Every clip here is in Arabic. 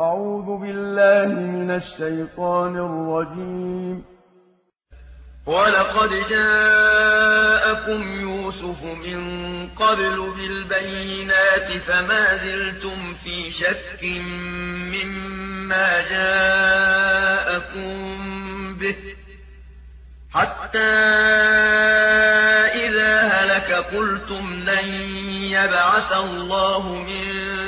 أعوذ بالله من الشيطان الرجيم. ولقد جاءكم يوسف من قبل بالبينات فما زلتم في شك مما جاءكم به حتى إذا هلك قلتم لن يبعث الله من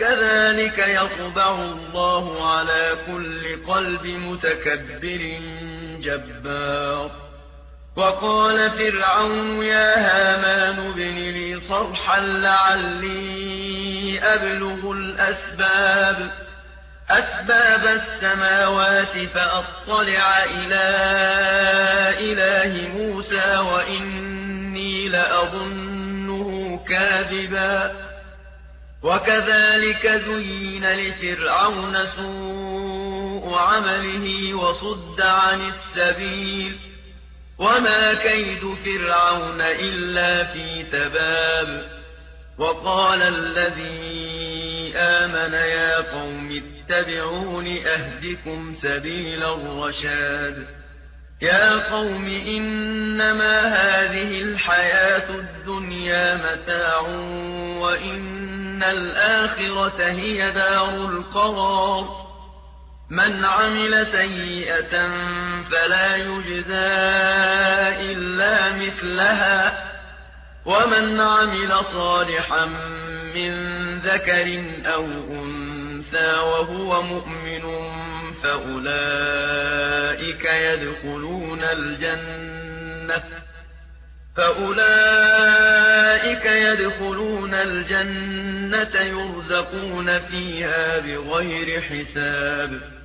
كَذَٰلِكَ يَطْبَعُ اللَّهُ عَلَىٰ كُلِّ قَلْبِ مُتَكَبِّرٍ جَبَّارٍ. وَقَالَ فِرْعَوْنُ يَا هَامَانُ ابْنِ لِي صَرْحًا لَّعَلِّي أَبْلُغُ الْأَسْبَابَ. أَسْبَابَ السَّمَاوَاتِ فَأَطَّلِعَ إِلَىٰ إِلَٰهِ مُوسَىٰ وَإِنِّي لَأَظُنُّهُ كَاذِبًا. وَكَذَٰلِكَ زُيِّنَ لِفِرْعَوْنَ سُوءُ عَمَلِهِ وَصُدَّ عَنِ السَّبِيلِ ۚ. وَمَا كَيْدُ فِرْعَوْنَ إِلَّا فِي تَبَابٍ. وَقَالَ الَّذِي آمَنَ يَا قَوْمِ اتَّبِعُونِ أَهْدِكُمْ سَبِيلَ الرَّشَادِ. يَا قَوْمِ إِنَّمَا هَٰذِهِ الْحَيَاةُ الدُّنْيَا مَتَاعٌ وَإِنَّ إِنَّ الْآخِرَةَ هِيَ دَارُ الْقَرَارِ. مَنْ عَمِلَ سَيِّئَةً فَلَا يُجْزَىٰ إِلَّا مِثْلَهَا ۖ. وَمَنْ عَمِلَ صَالِحًا مِّن ذَكَرٍ أَوْ أُنثَىٰ وَهُوَ مُؤْمِنٌ فَأُولَٰئِكَ يَدْخُلُونَ الْجَنَّةَ. فَأُولَٰئِكَ يَدْخُلُونَ الْجَنَّةَ يُرْزَقُونَ فِيهَا بِغَيْرِ حِسَابٍ.